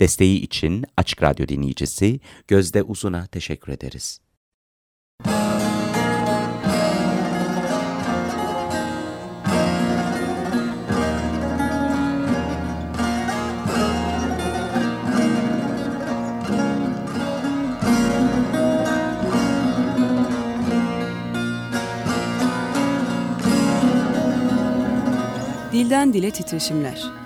Desteği için Açık Radyo dinleyicisi Gözde Uzun'a teşekkür ederiz. Dilden Dile Titreşimler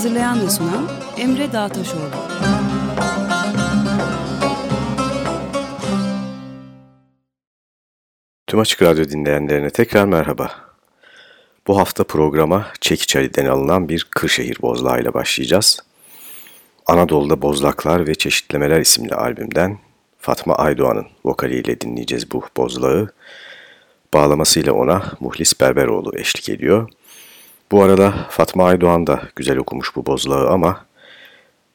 Hazırlayan ve sunan Emre Dağtaşoğlu. Tüm Açık Radyo dinleyenlerine tekrar merhaba. Bu hafta programa Çekiçali'den alınan bir Kırşehir Bozlağı ile başlayacağız. Anadolu'da Bozlaklar ve Çeşitlemeler isimli albümden Fatma Aydoğan'ın vokaliyle dinleyeceğiz bu bozlağı. Bağlamasıyla ona Muhlis Berberoğlu eşlik ediyor. Bu arada Fatma Aydoğan da güzel okumuş bu bozlağı ama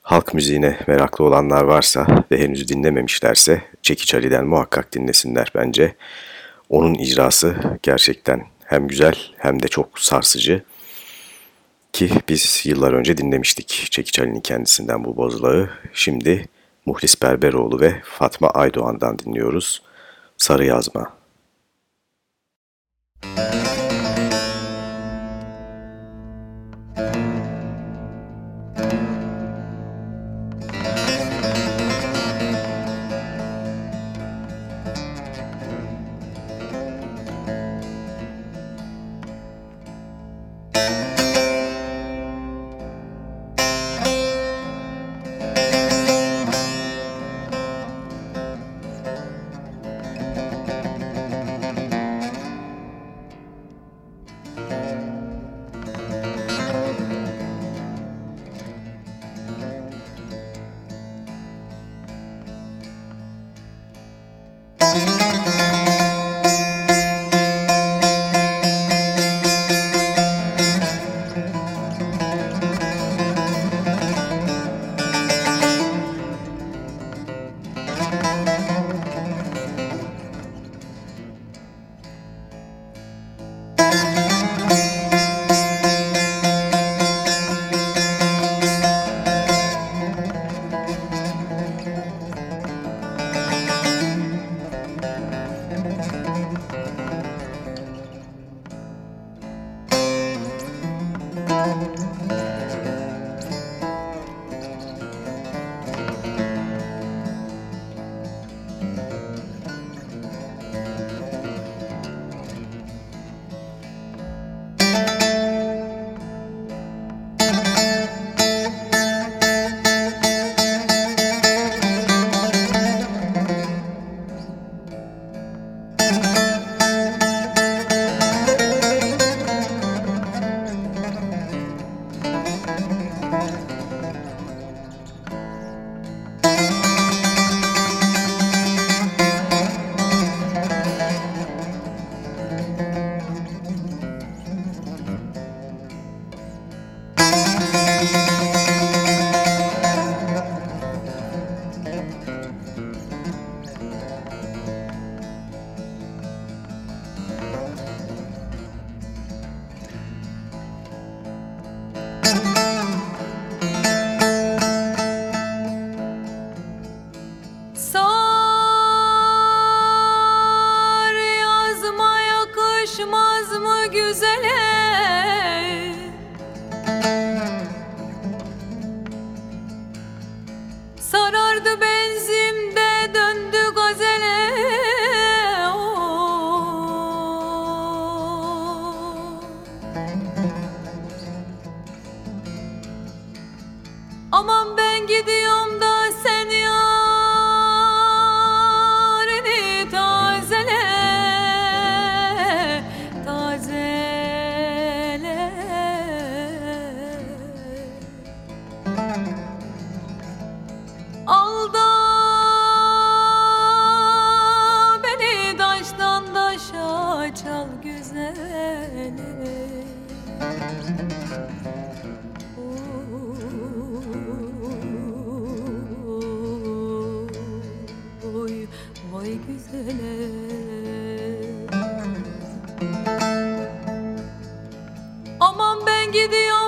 halk müziğine meraklı olanlar varsa ve henüz dinlememişlerse Çekiç Ali'den muhakkak dinlesinler bence. Onun icrası gerçekten hem güzel hem de çok sarsıcı. Ki biz yıllar önce dinlemiştik Çekiç Ali'nin kendisinden bu bozlağı. Şimdi Muhlis Berberoğlu ve Fatma Aydoğan'dan dinliyoruz. Sarı Yazma. Müzik vay güzele. Aman ben gidiyorum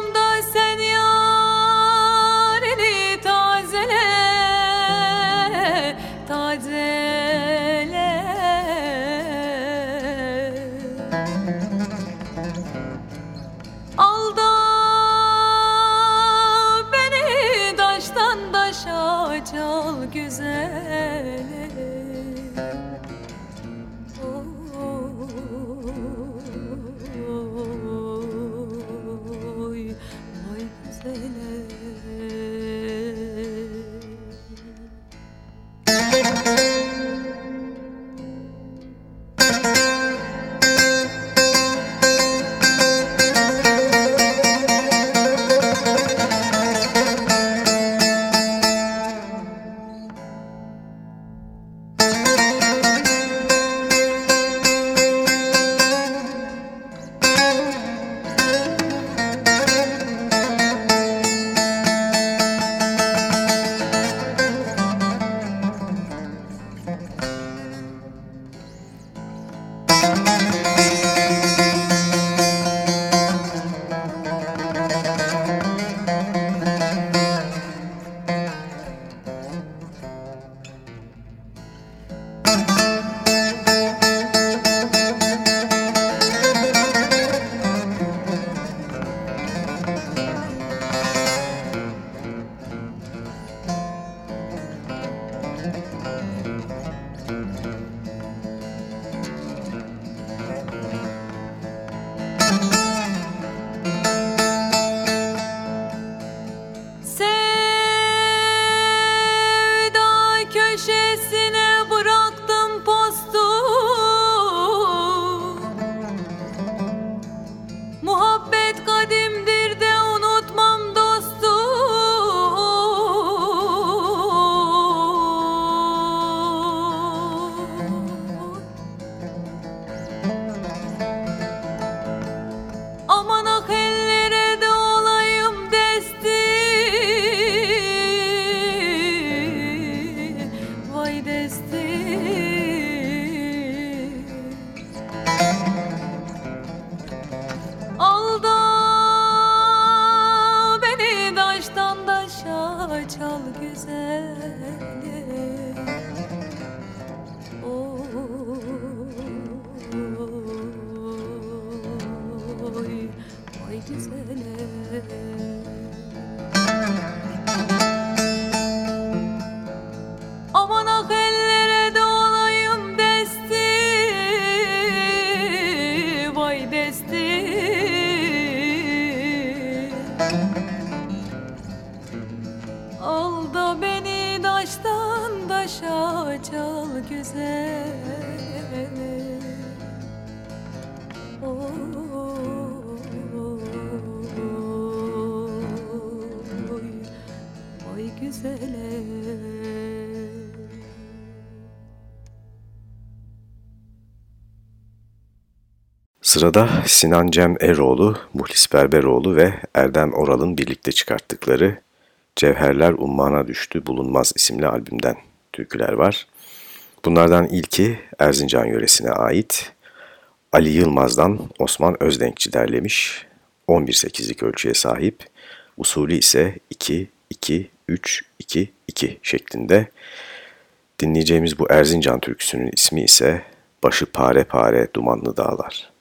Sırada Sinan Cem Eroğlu, Muhlis Berberoğlu ve Erdem Oral'ın birlikte çıkarttıkları Cevherler Ummana Düştü Bulunmaz isimli albümden türküler var. Bunlardan ilki Erzincan yöresine ait. Ali Yılmaz'dan Osman Özdenkçi derlemiş. 11-8'lik ölçüye sahip. Usulü ise 2-2-3-2-2 şeklinde. Dinleyeceğimiz bu Erzincan türküsünün ismi ise Başı Pare Pare Dumanlı Dağlar.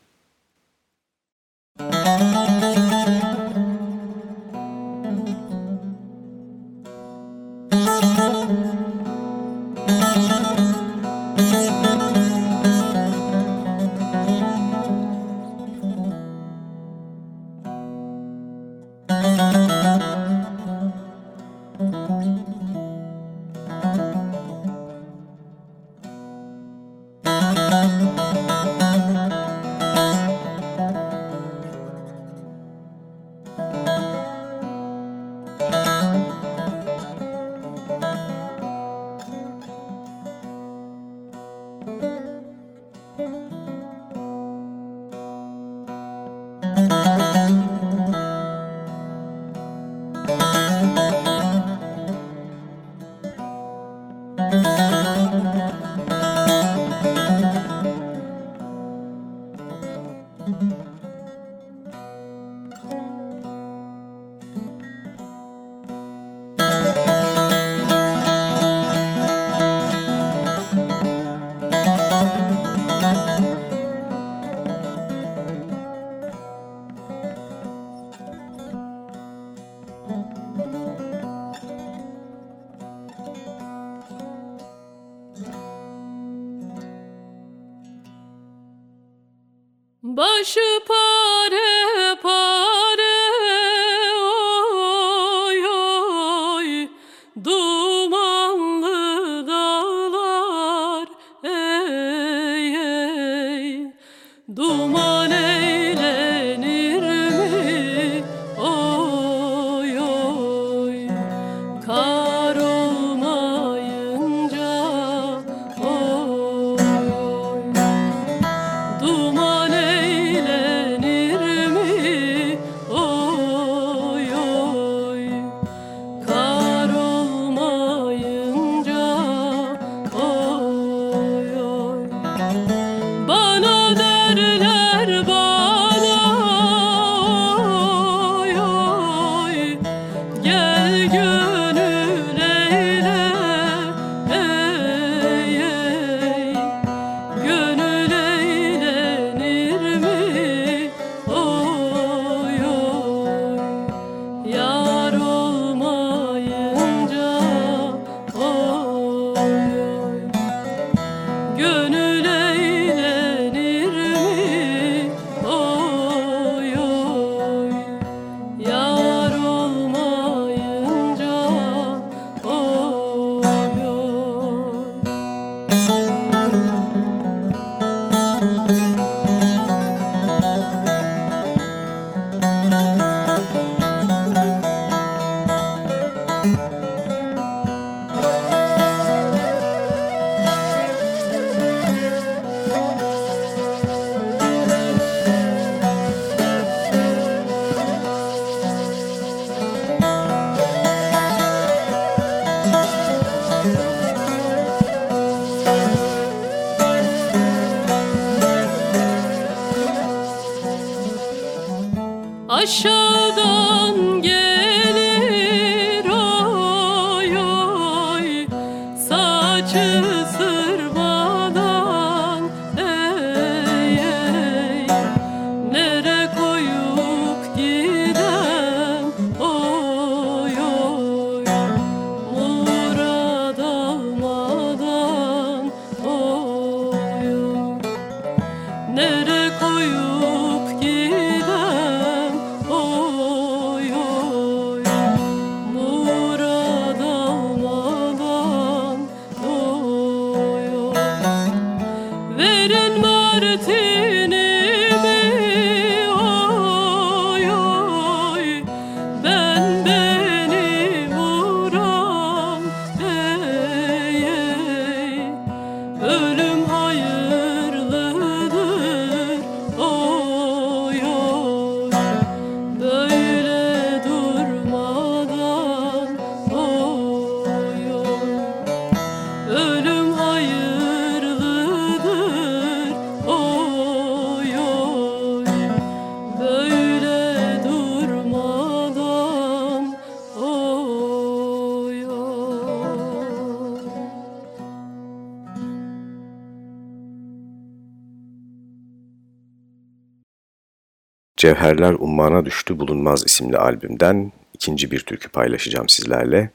Cevherler Ummana Düştü Bulunmaz isimli albümden ikinci bir türkü paylaşacağım sizlerle.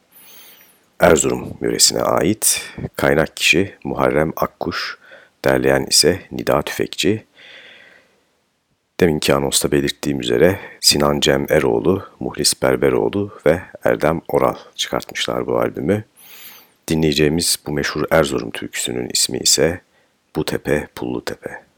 Erzurum yöresine ait kaynak kişi Muharrem Akkuş, derleyen ise Nida Tüfekçi. Deminki anosta belirttiğim üzere Sinan Cem Eroğlu, Muhlis Berberoğlu ve Erdem Oral çıkartmışlar bu albümü. Dinleyeceğimiz bu meşhur Erzurum türküsünün ismi ise Bu Tepe Pullu Tepe.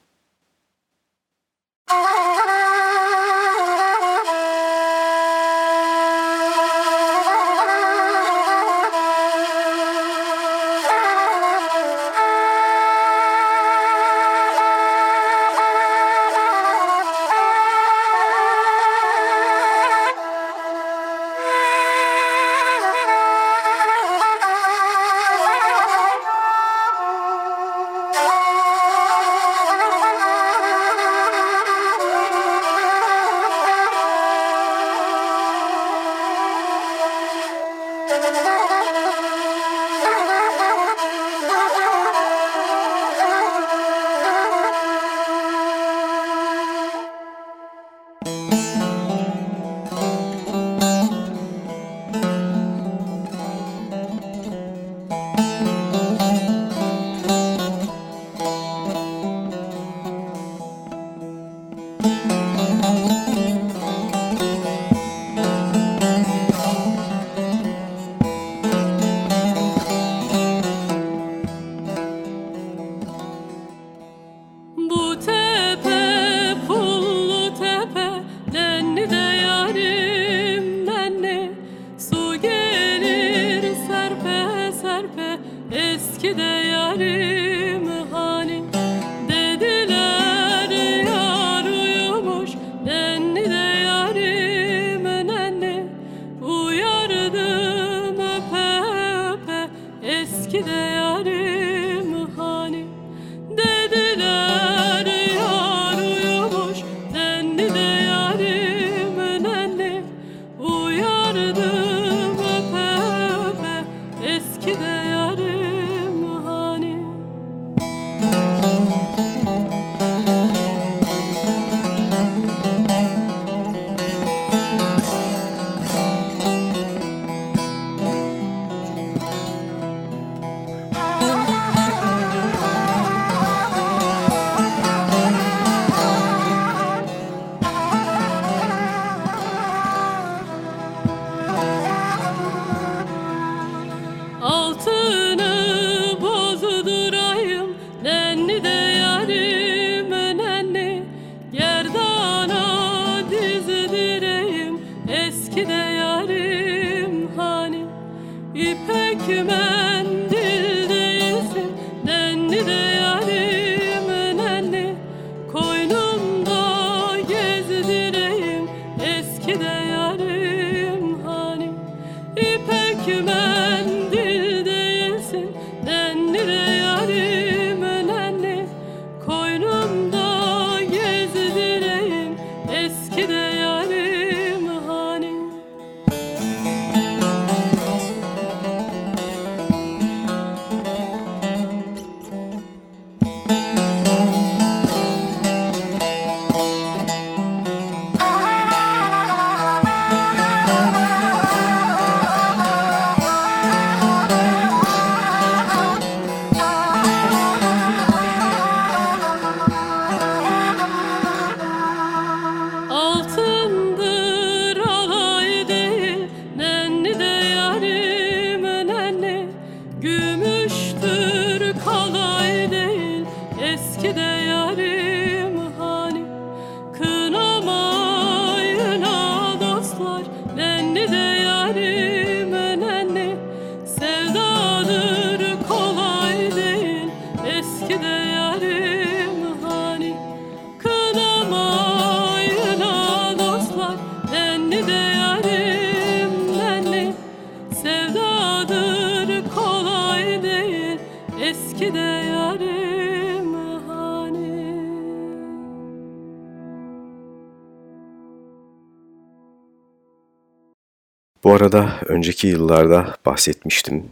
Arada önceki yıllarda bahsetmiştim.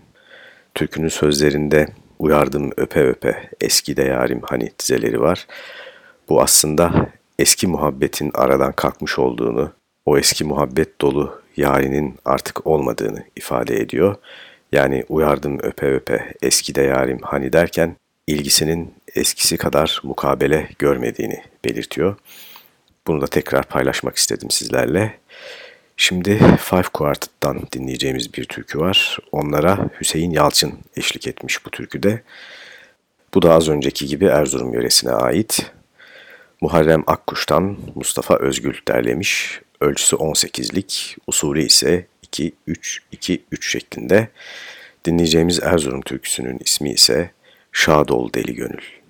Türkünün sözlerinde uyardım öpe öpe eski de yarim hani dizeleri var. Bu aslında eski muhabbetin aradan kalkmış olduğunu, o eski muhabbet dolu yarinin artık olmadığını ifade ediyor. Yani uyardım öpe öpe eski de yarim hani derken ilgisinin eskisi kadar mukabele görmediğini belirtiyor. Bunu da tekrar paylaşmak istedim sizlerle. Şimdi Five Quartet'tan dinleyeceğimiz bir türkü var. Onlara Hüseyin Yalçın eşlik etmiş bu türküde. Bu da az önceki gibi Erzurum yöresine ait. Muharrem Akkuş'tan Mustafa Özgül derlemiş. Ölçüsü 18'lik, usulü ise 2-3-2-3 şeklinde. Dinleyeceğimiz Erzurum türküsünün ismi ise Şadol Deli Gönül.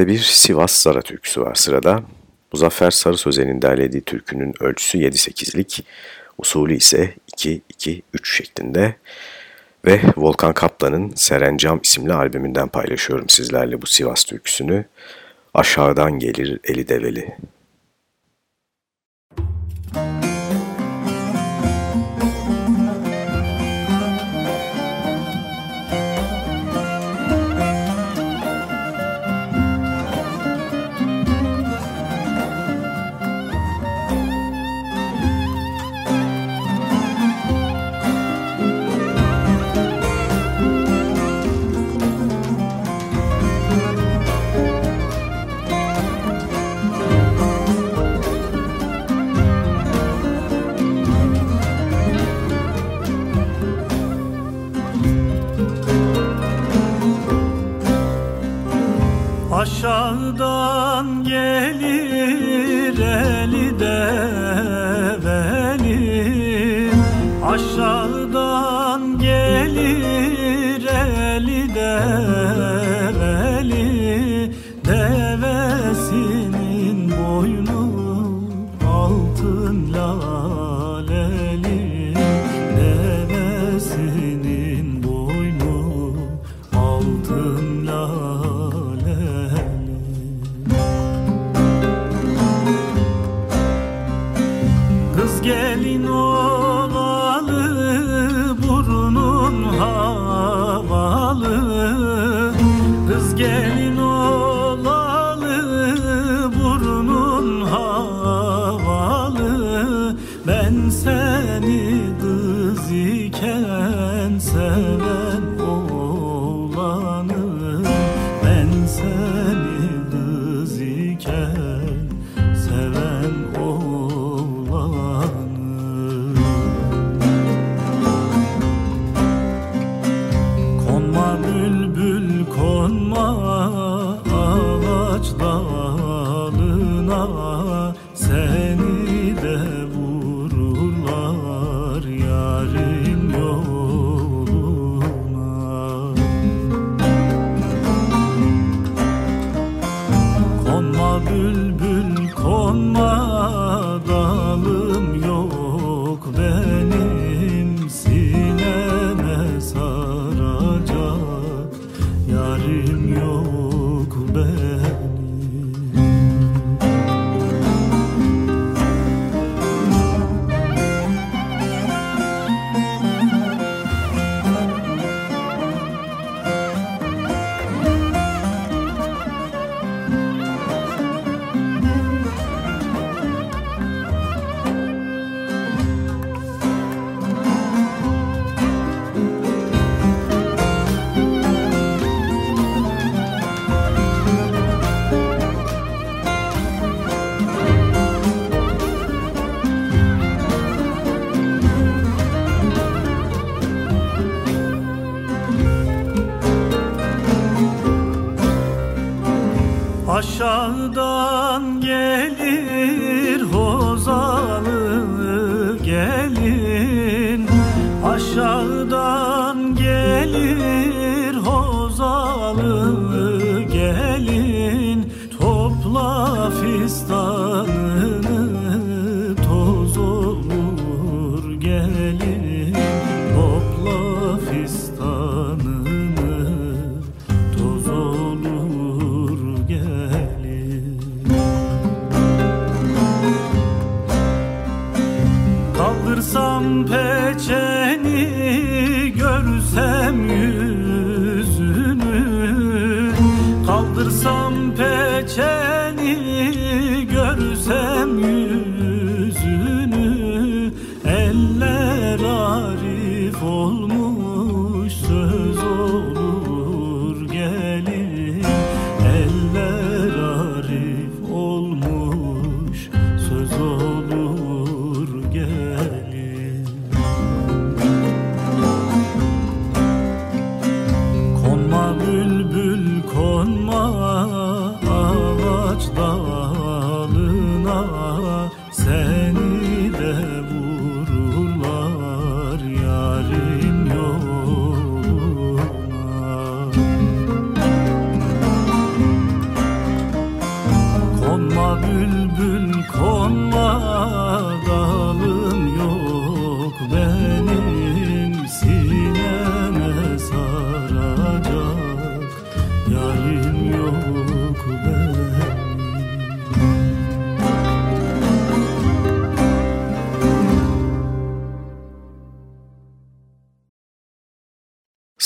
Şimdi de bir Sivas Zara türküsü var sırada. Muzaffer Sarı Sözen'in derlediği türkünün ölçüsü 7-8'lik, usulü ise 2-2-3 şeklinde ve Volkan Kaplan'ın Serencam isimli albümünden paylaşıyorum sizlerle bu Sivas türküsünü. Aşağıdan gelir eli develi.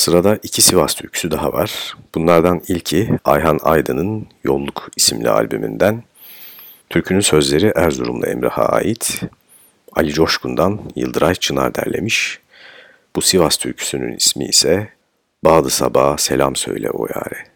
Sırada iki Sivas türküsü daha var. Bunlardan ilki Ayhan Aydın'ın Yolluk isimli albümünden. Türkünün sözleri Erzurumlu Emrah'a ait. Ali Coşkun'dan Yıldıray Çınar derlemiş. Bu Sivas türküsünün ismi ise Bağdı Sabah Selam Söyle O Yare.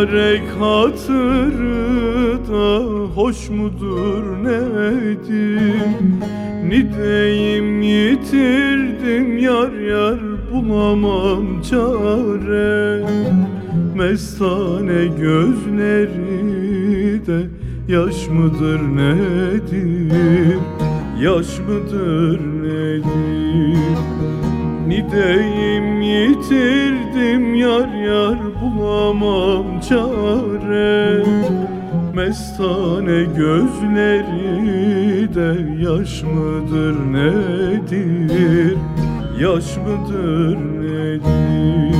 Mübarek hatırı da hoş mudur nedir? Nideyim yitirdim yar yar bulamam çare. Mestane gözleri de yaş mıdır nedir? Yaş mıdır nedir? Nideyim bulamam çare Mestane gözleri de yaş mıdır nedir? Yaş mıdır nedir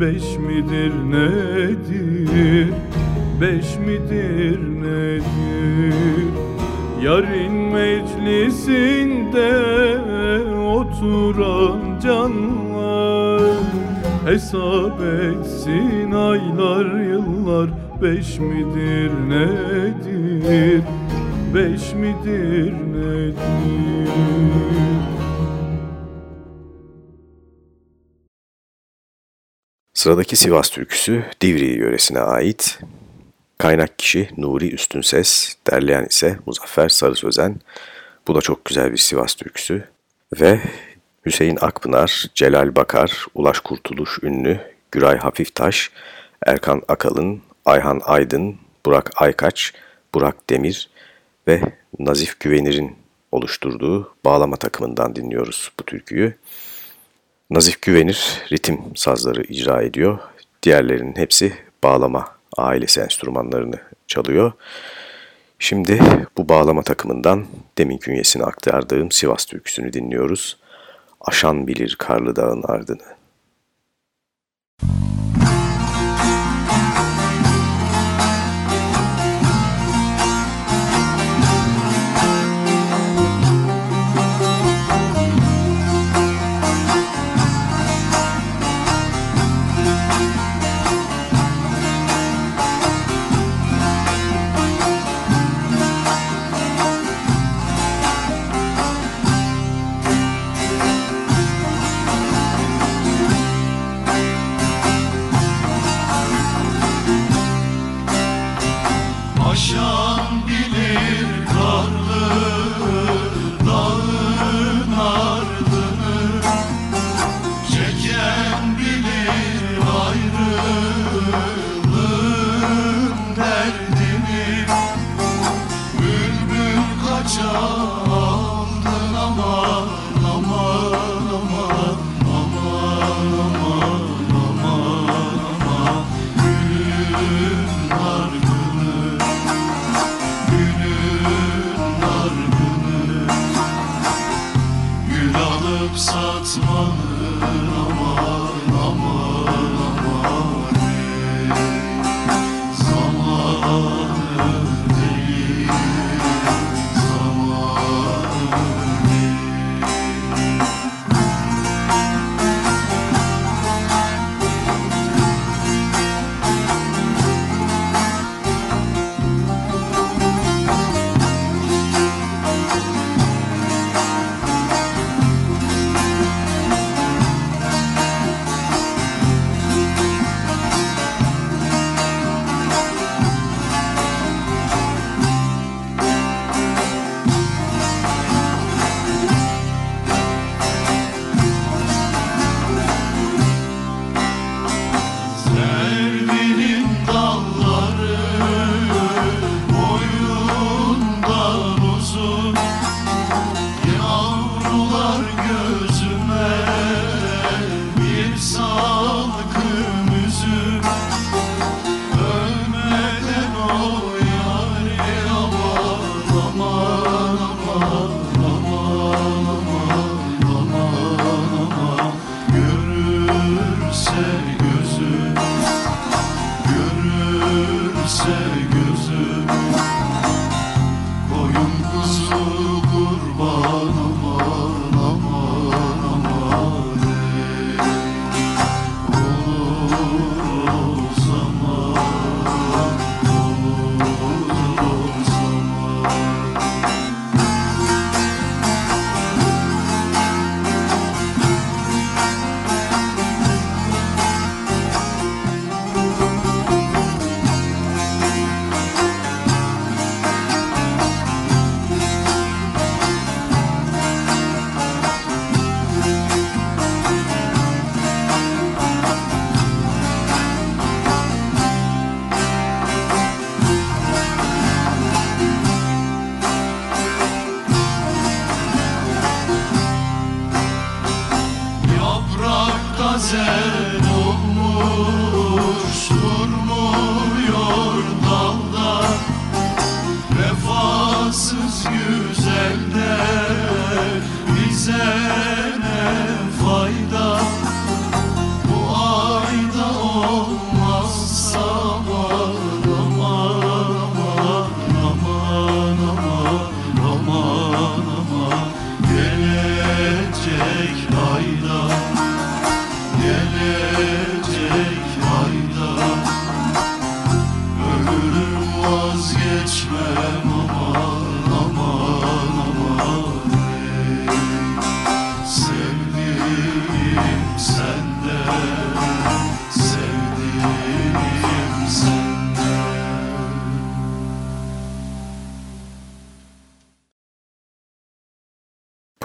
Beş midir nedir? Beş midir nedir? Yarın meclisinde oturan canlar Hesap etsin aylar yıllar. Beş midir nedir? Beş midir nedir Sıradaki Sivas türküsü Divri yöresine ait. Kaynak kişi Nuri Üstünses, derleyen ise Muzaffer Sarı Sözen. Bu da çok güzel bir Sivas türküsü. Ve Hüseyin Akpınar, Celal Bakar, Ulaş Kurtuluş Ünlü, Güray Hafiftaş, Erkan Akalın, Ayhan Aydın, Burak Aykaç, Burak Demir ve Nazif Güvenir'in oluşturduğu bağlama takımından dinliyoruz bu türküyü. Nazif Güvenir ritim sazları icra ediyor. Diğerlerinin hepsi bağlama ailesi enstrümanlarını çalıyor. Şimdi bu bağlama takımından demin künyesini aktardığım Sivas türküsünü dinliyoruz. Aşan bilir karlı dağın ardını. Aşan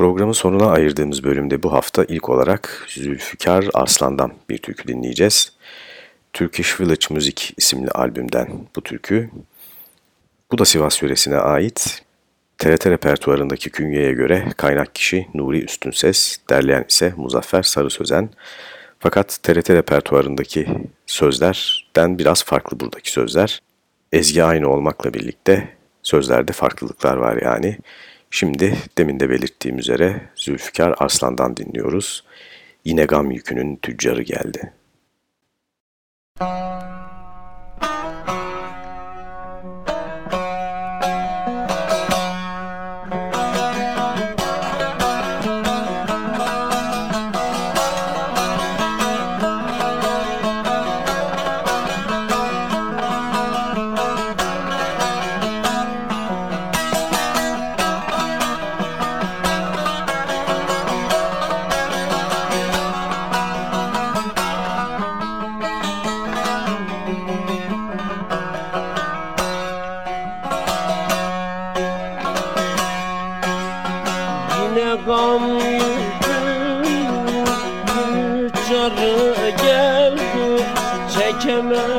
Programın sonuna ayırdığımız bölümde bu hafta ilk olarak Zülfikar Arslan'dan bir türkü dinleyeceğiz. Turkish Village Music isimli albümden bu türkü. Bu da Sivas yöresine ait. TRT repertuarındaki künyeye göre kaynak kişi Nuri Üstünses, derleyen ise Muzaffer Sarı Sözen. Fakat TRT repertuarındaki sözlerden biraz farklı buradaki sözler. Ezgi aynı olmakla birlikte sözlerde farklılıklar var yani. Şimdi demin de belirttiğim üzere Zülfikar Arslan'dan dinliyoruz. Yine gam yükünün tüccarı geldi. Yine gam yükün tüccarı geldi Çekemem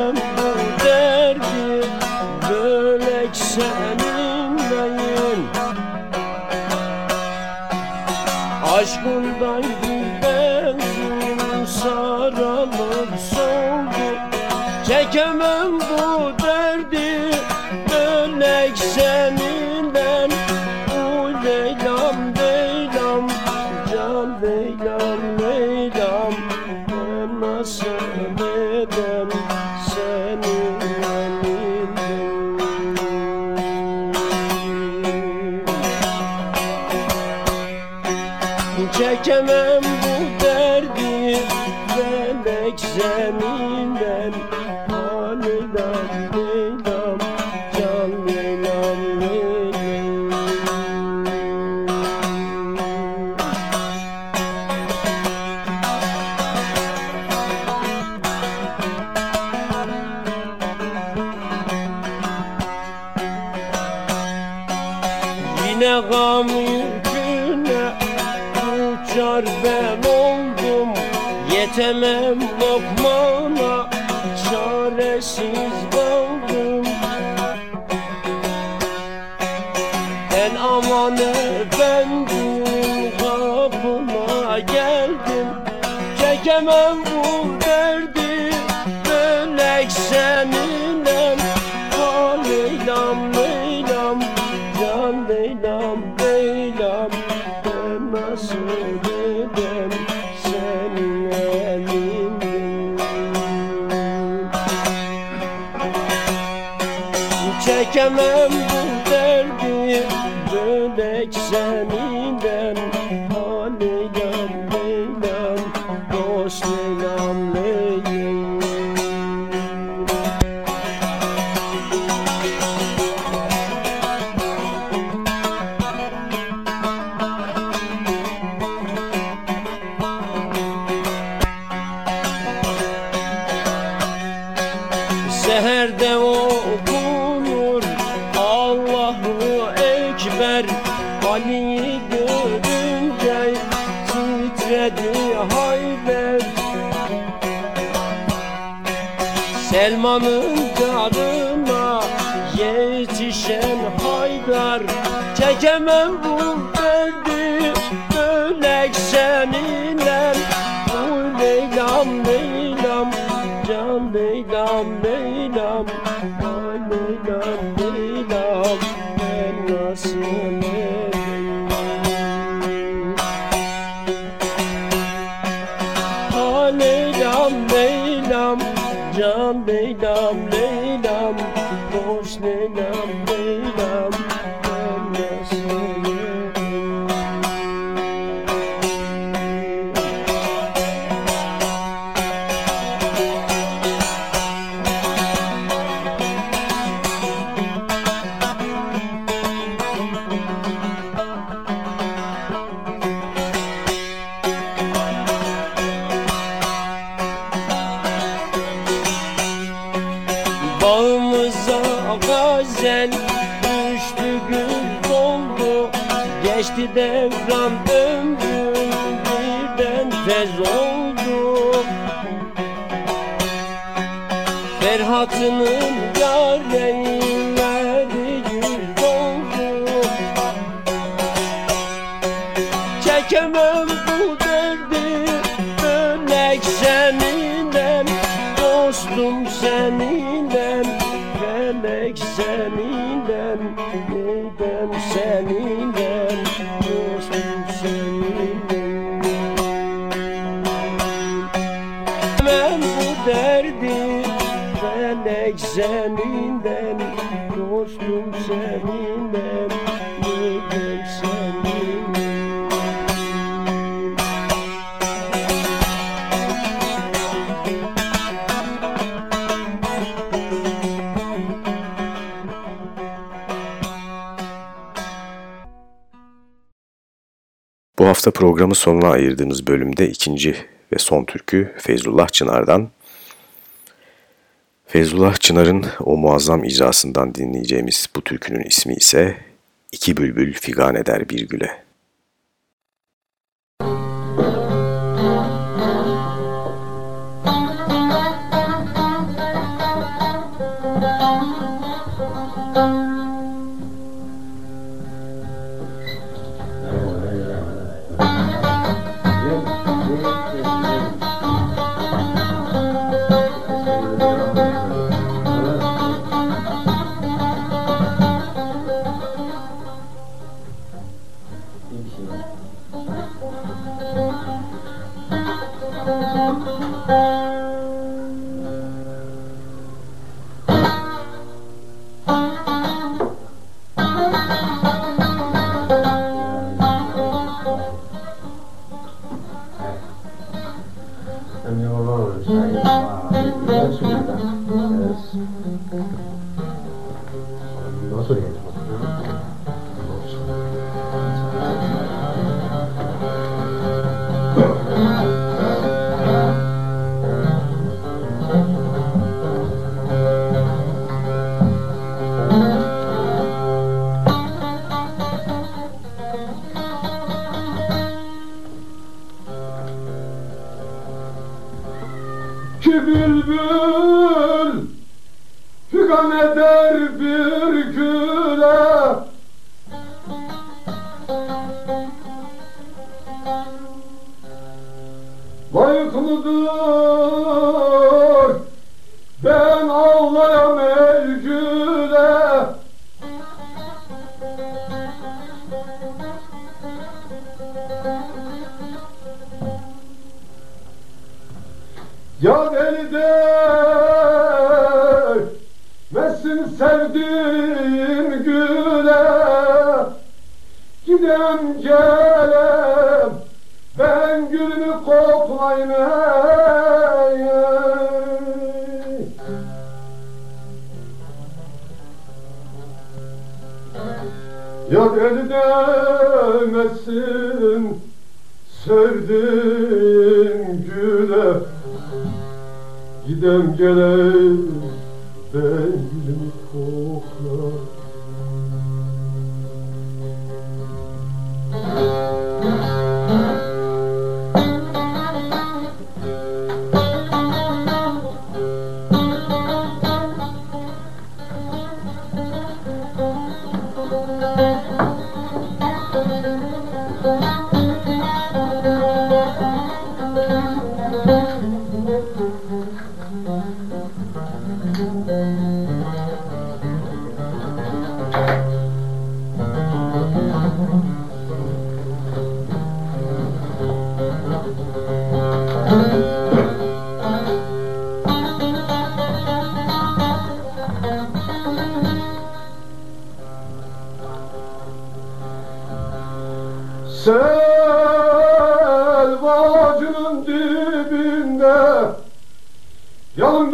programı sonuna ayırdığımız bölümde ikinci ve son türkü Feyzullah Çınar'dan. Feyzullah Çınar'ın o muazzam icrasından dinleyeceğimiz bu türkünün ismi ise İki Bülbül Figan Eder Bir Güle.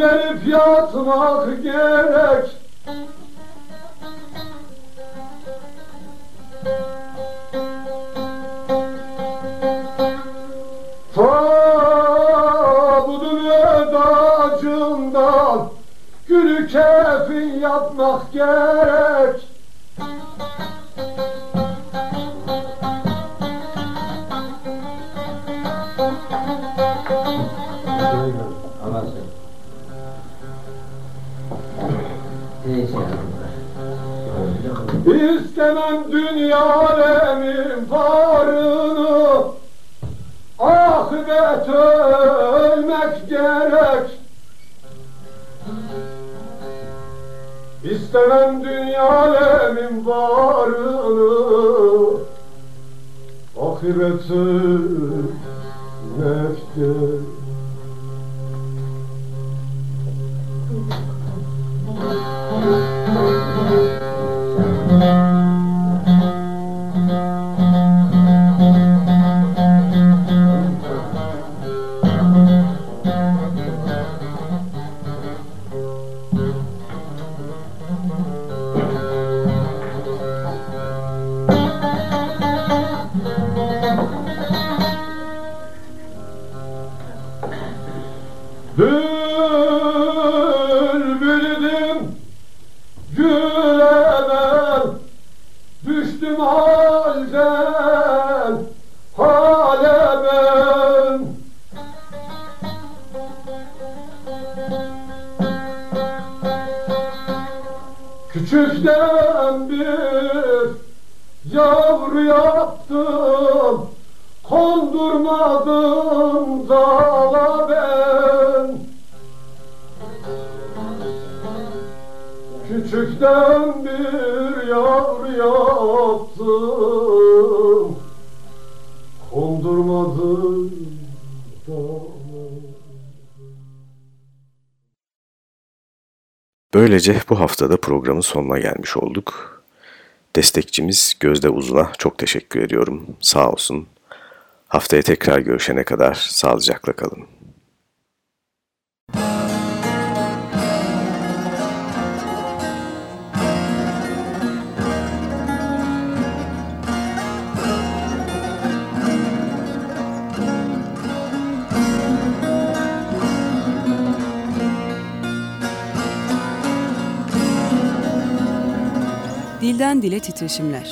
Gelip yatmak gerek. Ta bu dünyada acından Gülü kefin yapmak gerek İstemem dünya alemin varını Ahibet ölmek gerek. İstemem dünya alemin varını Ahibet ölmek gerek الجنة Böylece bu haftada programın sonuna gelmiş olduk. Destekçimiz Gözde Uzun'a çok teşekkür ediyorum. Sağ olsun. Haftaya tekrar görüşene kadar sağlıcakla kalın. Dile titreşimler.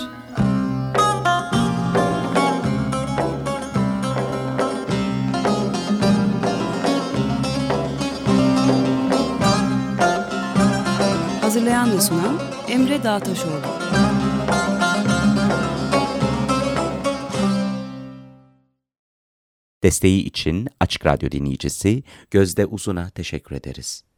Hazırlayan ve sunan Emre Dağtaşoğlu. Desteği için Açık Radyo dinleyicisi Gözde Uzun'a teşekkür ederiz.